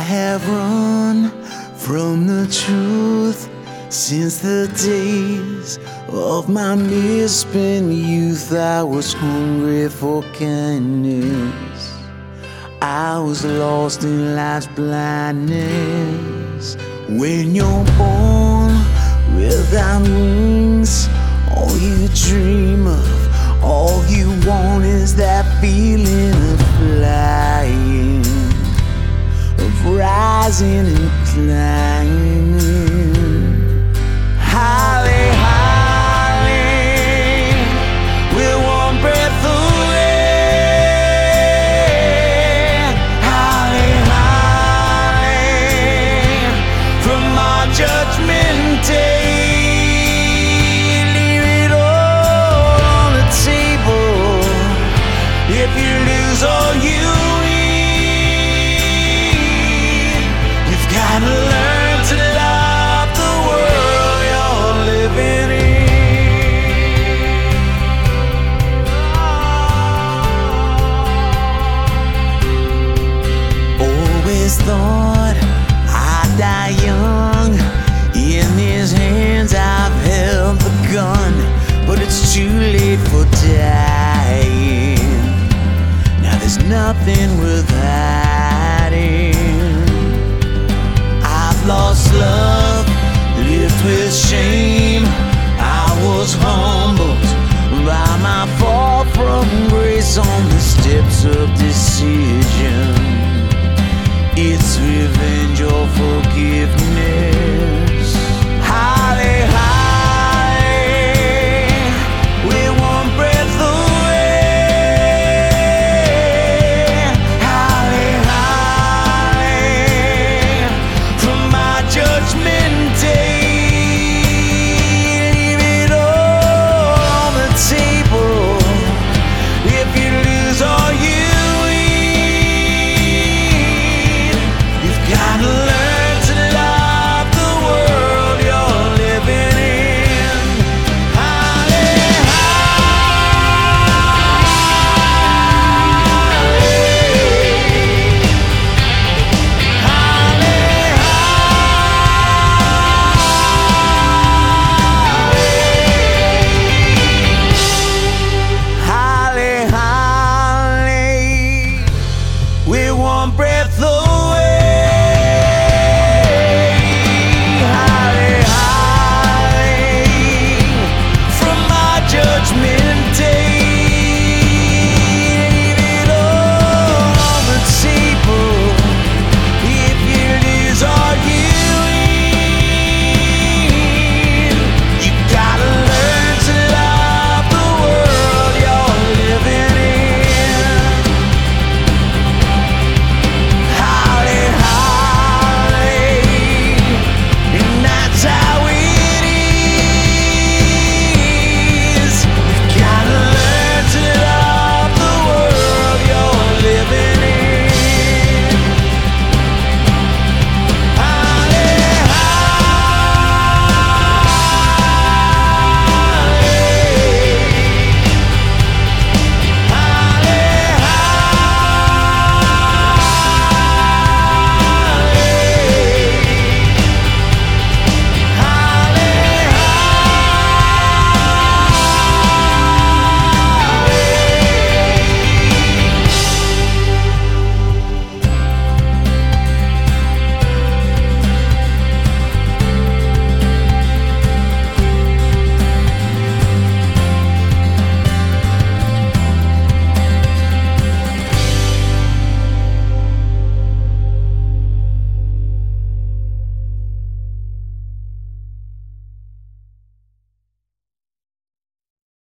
I have run from the truth since the days of my misspent youth. I was hungry for kindness. I was lost in life's blindness. When you're born without wings, all you dream of, all you want is that feeling of rising and climbing. Lived with shame. I was humbled by my fall from grace on the steps of decision.